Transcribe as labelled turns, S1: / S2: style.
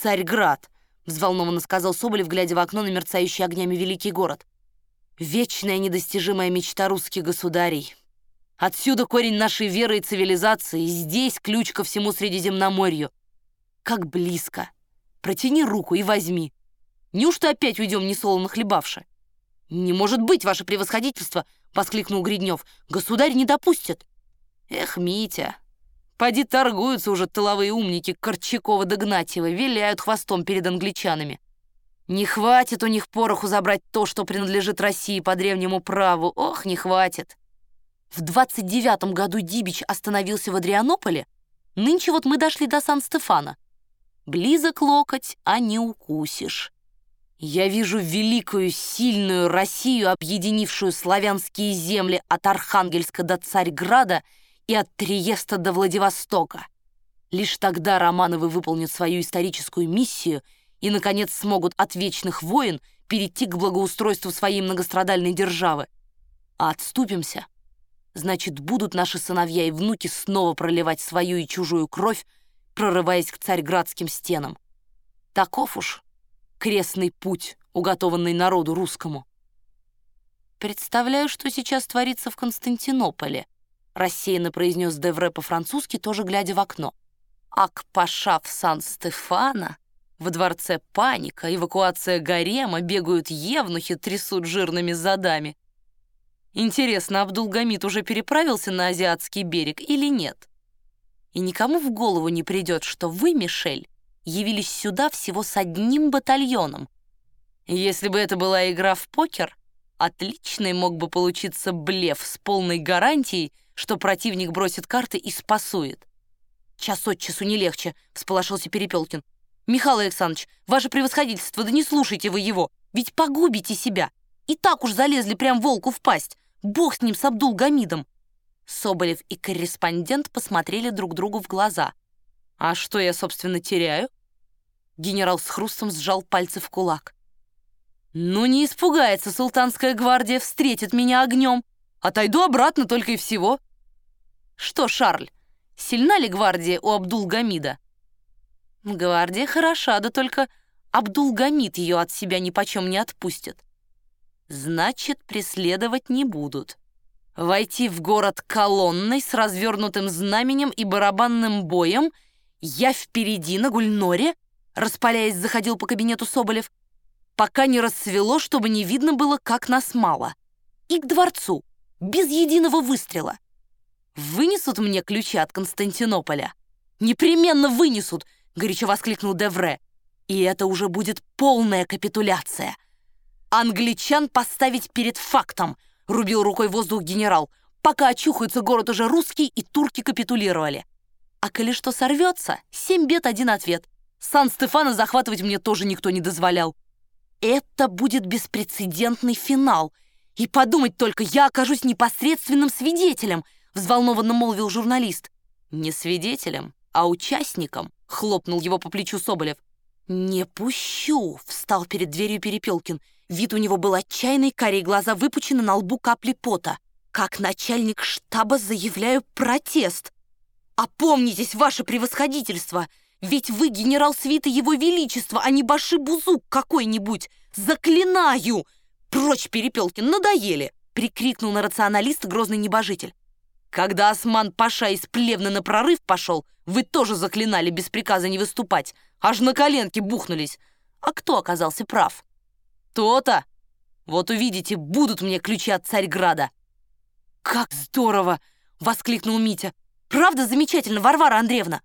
S1: Царьград!» — взволнованно сказал Соболев, глядя в окно на мерцающий огнями великий город. «Вечная недостижимая мечта русских государей. Отсюда корень нашей веры и цивилизации, здесь ключ ко всему Средиземноморью. Как близко! Протяни руку и возьми. Неужто опять уйдем несолоно хлебавши?» «Не может быть, ваше превосходительство!» — воскликнул Гриднев. «Государь не допустит!» «Эх, Митя, поди торгуются уже тыловые умники Корчакова да Гнатьева, виляют хвостом перед англичанами. Не хватит у них пороху забрать то, что принадлежит России по древнему праву. Ох, не хватит!» В 29 году Дибич остановился в Адрианополе. Нынче вот мы дошли до Сан-Стефана. Близок локоть, а не укусишь. Я вижу великую, сильную Россию, объединившую славянские земли от Архангельска до Царьграда и от Триеста до Владивостока. Лишь тогда Романовы выполнят свою историческую миссию и, наконец, смогут от вечных войн перейти к благоустройству своей многострадальной державы. А отступимся, значит, будут наши сыновья и внуки снова проливать свою и чужую кровь, прорываясь к царьградским стенам. Таков уж крестный путь, уготованный народу русскому. «Представляю, что сейчас творится в Константинополе», рассеянно произнес Девре по-французски, тоже глядя в окно. «Ак-паша в Сан-Стефана, в дворце паника, эвакуация гарема, бегают евнухи, трясут жирными задами. Интересно, Абдулгамид уже переправился на азиатский берег или нет? И никому в голову не придет, что вы, Мишель, явились сюда всего с одним батальоном. Если бы это была игра в покер, отличный мог бы получиться блеф с полной гарантией, что противник бросит карты и спасует. «Час от часу не легче», — всполошился Перепелкин. «Михаил Александрович, ваше превосходительство, да не слушайте вы его, ведь погубите себя. И так уж залезли прям волку в пасть. Бог с ним, с Абдул-Гамидом». Соболев и корреспондент посмотрели друг другу в глаза. «А что я, собственно, теряю?» Генерал с хрустом сжал пальцы в кулак. «Ну, не испугается султанская гвардия, встретит меня огнем. Отойду обратно только и всего». «Что, Шарль, сильна ли гвардия у Абдул-Гамида?» «Гвардия хороша, да только Абдул-Гамид ее от себя ни почем не отпустит». «Значит, преследовать не будут. Войти в город колонной с развернутым знаменем и барабанным боем я впереди на Гульноре?» распаляясь, заходил по кабинету Соболев, пока не рассвело, чтобы не видно было, как нас мало. И к дворцу, без единого выстрела. «Вынесут мне ключи от Константинополя?» «Непременно вынесут!» — горячо воскликнул Девре. «И это уже будет полная капитуляция!» «Англичан поставить перед фактом!» — рубил рукой воздух генерал. «Пока очухаются, город уже русский, и турки капитулировали. А коли что сорвется, семь бед, один ответ. Сан-Стефана захватывать мне тоже никто не дозволял. Это будет беспрецедентный финал. И подумать только, я окажусь непосредственным свидетелем, взволнованно молвил журналист. Не свидетелем, а участником, хлопнул его по плечу Соболев. «Не пущу!» — встал перед дверью Перепелкин. Вид у него был отчаянный, карие глаза выпучены, на лбу капли пота. «Как начальник штаба заявляю протест!» «Опомнитесь, ваше превосходительство! Ведь вы генерал свита его величества, а не баши-бузук какой-нибудь! Заклинаю!» «Прочь, Перепелкин, надоели!» — прикрикнул на рационалиста грозный небожитель. «Когда Осман Паша из Плевны на прорыв пошел, вы тоже заклинали без приказа не выступать, аж на коленки бухнулись. А кто оказался прав?» «То-то! Вот увидите, будут мне ключи от Царьграда!» «Как здорово!» — воскликнул Митя. «Правда замечательно, Варвара Андреевна?»